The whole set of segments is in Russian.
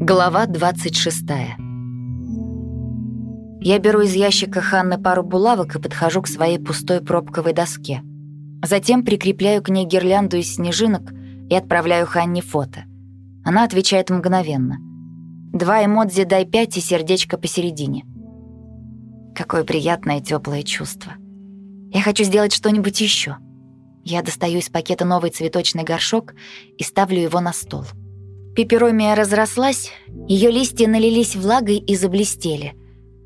Глава 26. Я беру из ящика Ханны пару булавок и подхожу к своей пустой пробковой доске. Затем прикрепляю к ней гирлянду из снежинок и отправляю Ханне фото. Она отвечает мгновенно. Два эмодзи «дай пять» и сердечко посередине. Какое приятное теплое чувство. Я хочу сделать что-нибудь еще. Я достаю из пакета новый цветочный горшок и ставлю его на стол. Пеперомия разрослась, ее листья налились влагой и заблестели.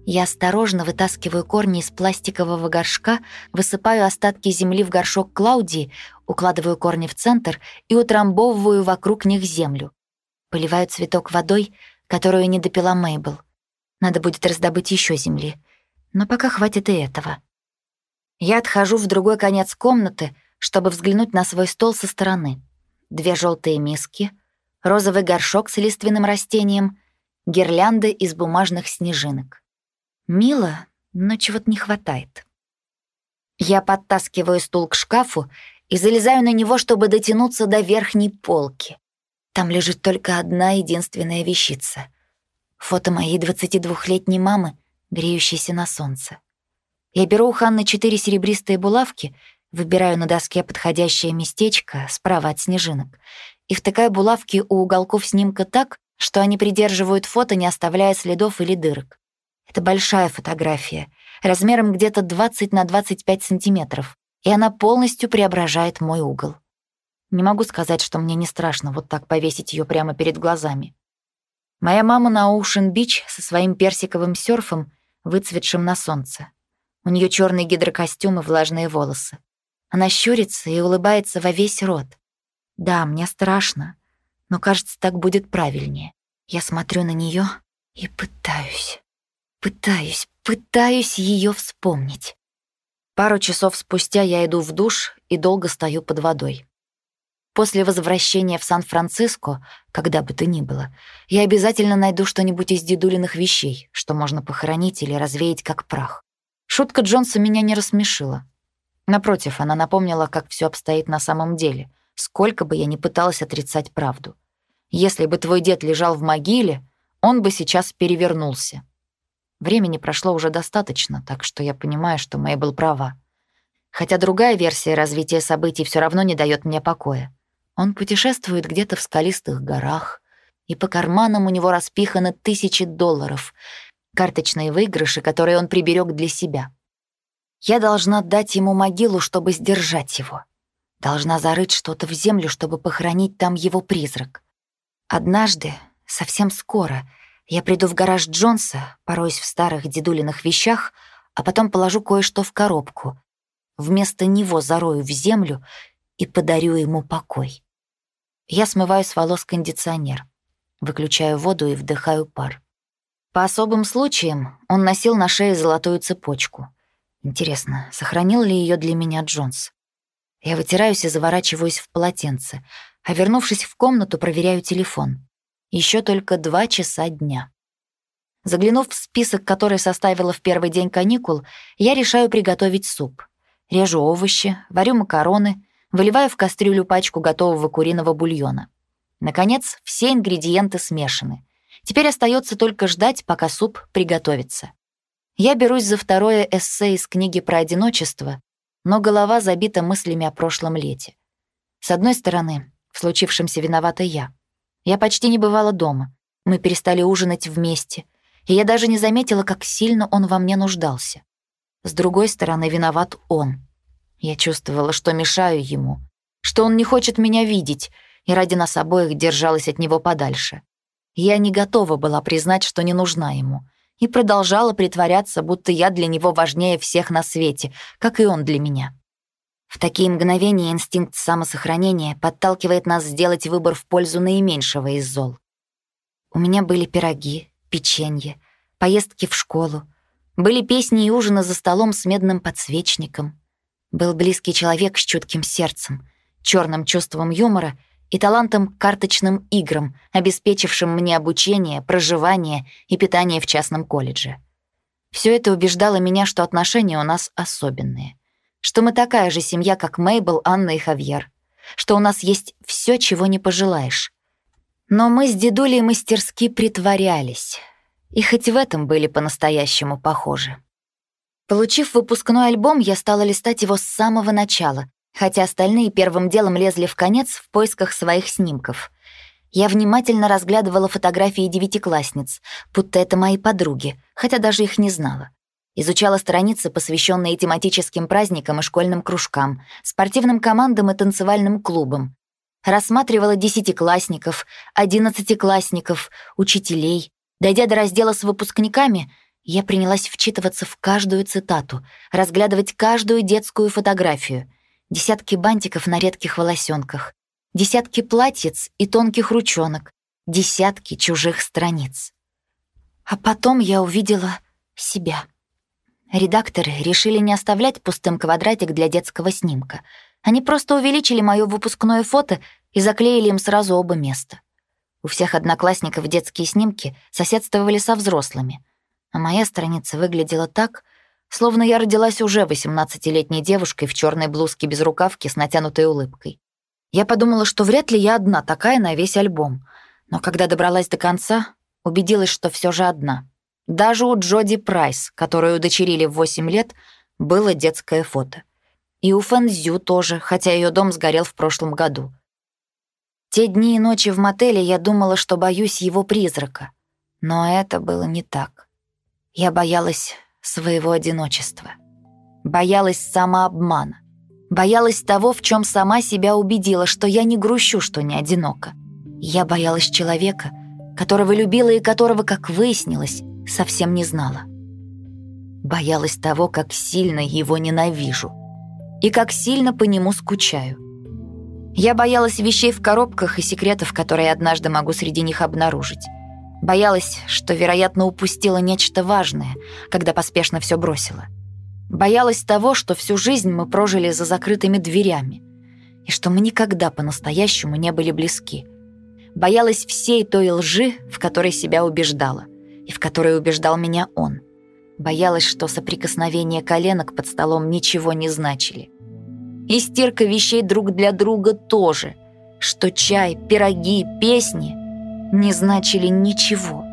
Я осторожно вытаскиваю корни из пластикового горшка, высыпаю остатки земли в горшок Клаудии, укладываю корни в центр и утрамбовываю вокруг них землю. Поливаю цветок водой, которую не допила Мейбл. Надо будет раздобыть еще земли. Но пока хватит и этого. Я отхожу в другой конец комнаты, чтобы взглянуть на свой стол со стороны. Две желтые миски — розовый горшок с лиственным растением, гирлянды из бумажных снежинок. Мило, но чего-то не хватает. Я подтаскиваю стул к шкафу и залезаю на него, чтобы дотянуться до верхней полки. Там лежит только одна единственная вещица. Фото моей 22-летней мамы, греющейся на солнце. Я беру у Ханны четыре серебристые булавки, выбираю на доске подходящее местечко справа от снежинок и втыкаю булавки у уголков снимка так, что они придерживают фото, не оставляя следов или дырок. Это большая фотография, размером где-то 20 на 25 сантиметров, и она полностью преображает мой угол. Не могу сказать, что мне не страшно вот так повесить ее прямо перед глазами. Моя мама на Оушен-Бич со своим персиковым серфом, выцветшим на солнце. У нее черный гидрокостюм и влажные волосы. Она щурится и улыбается во весь рот. Да, мне страшно, но кажется, так будет правильнее. Я смотрю на нее и пытаюсь, пытаюсь, пытаюсь ее вспомнить. Пару часов спустя я иду в душ и долго стою под водой. После возвращения в Сан-Франциско, когда бы то ни было, я обязательно найду что-нибудь из дедулиных вещей, что можно похоронить или развеять как прах. Шутка Джонса меня не рассмешила. Напротив, она напомнила, как все обстоит на самом деле — сколько бы я ни пыталась отрицать правду. Если бы твой дед лежал в могиле, он бы сейчас перевернулся. Времени прошло уже достаточно, так что я понимаю, что Мэйбл права. Хотя другая версия развития событий все равно не дает мне покоя. Он путешествует где-то в скалистых горах, и по карманам у него распиханы тысячи долларов, карточные выигрыши, которые он приберег для себя. Я должна дать ему могилу, чтобы сдержать его. Должна зарыть что-то в землю, чтобы похоронить там его призрак. Однажды, совсем скоро, я приду в гараж Джонса, пороюсь в старых дедулиных вещах, а потом положу кое-что в коробку. Вместо него зарою в землю и подарю ему покой. Я смываю с волос кондиционер, выключаю воду и вдыхаю пар. По особым случаям он носил на шее золотую цепочку. Интересно, сохранил ли ее для меня Джонс? Я вытираюсь и заворачиваюсь в полотенце, а вернувшись в комнату, проверяю телефон. Еще только два часа дня. Заглянув в список, который составила в первый день каникул, я решаю приготовить суп. Режу овощи, варю макароны, выливаю в кастрюлю пачку готового куриного бульона. Наконец, все ингредиенты смешаны. Теперь остается только ждать, пока суп приготовится. Я берусь за второе эссе из книги про одиночество но голова забита мыслями о прошлом лете. С одной стороны, в случившемся виновата я. Я почти не бывала дома. Мы перестали ужинать вместе, и я даже не заметила, как сильно он во мне нуждался. С другой стороны, виноват он. Я чувствовала, что мешаю ему, что он не хочет меня видеть, и ради нас обоих держалась от него подальше. Я не готова была признать, что не нужна ему, и продолжала притворяться, будто я для него важнее всех на свете, как и он для меня. В такие мгновения инстинкт самосохранения подталкивает нас сделать выбор в пользу наименьшего из зол. У меня были пироги, печенье, поездки в школу, были песни и ужины за столом с медным подсвечником. Был близкий человек с чутким сердцем, черным чувством юмора — и талантом карточным играм, обеспечившим мне обучение, проживание и питание в частном колледже. Все это убеждало меня, что отношения у нас особенные, что мы такая же семья, как Мейбл, Анна и Хавьер, что у нас есть все, чего не пожелаешь. Но мы с дедулей мастерски притворялись. И хоть в этом были по-настоящему похожи. Получив выпускной альбом, я стала листать его с самого начала, хотя остальные первым делом лезли в конец в поисках своих снимков. Я внимательно разглядывала фотографии девятиклассниц, будто это мои подруги, хотя даже их не знала. Изучала страницы, посвященные тематическим праздникам и школьным кружкам, спортивным командам и танцевальным клубам. Рассматривала десятиклассников, одиннадцатиклассников, учителей. Дойдя до раздела с выпускниками, я принялась вчитываться в каждую цитату, разглядывать каждую детскую фотографию. Десятки бантиков на редких волосенках, десятки платьиц и тонких ручонок, десятки чужих страниц. А потом я увидела себя. Редакторы решили не оставлять пустым квадратик для детского снимка. Они просто увеличили моё выпускное фото и заклеили им сразу оба места. У всех одноклассников детские снимки соседствовали со взрослыми, а моя страница выглядела так, словно я родилась уже 18-летней девушкой в чёрной блузке без рукавки с натянутой улыбкой. Я подумала, что вряд ли я одна такая на весь альбом, но когда добралась до конца, убедилась, что всё же одна — даже у Джоди Прайс, которую удочерили в 8 лет, было детское фото. И у Фэнзю тоже, хотя ее дом сгорел в прошлом году. Те дни и ночи в мотеле я думала, что боюсь его призрака. Но это было не так. Я боялась своего одиночества. Боялась самообмана. Боялась того, в чем сама себя убедила, что я не грущу, что не одинока. Я боялась человека, которого любила и которого, как выяснилось, совсем не знала. Боялась того, как сильно его ненавижу и как сильно по нему скучаю. Я боялась вещей в коробках и секретов, которые однажды могу среди них обнаружить. Боялась, что, вероятно, упустила нечто важное, когда поспешно все бросила. Боялась того, что всю жизнь мы прожили за закрытыми дверями, и что мы никогда по-настоящему не были близки. Боялась всей той лжи, в которой себя убеждала и в которой убеждал меня он. Боялась, что соприкосновение коленок под столом ничего не значили. И стирка вещей друг для друга тоже, что чай, пироги, песни не значили ничего.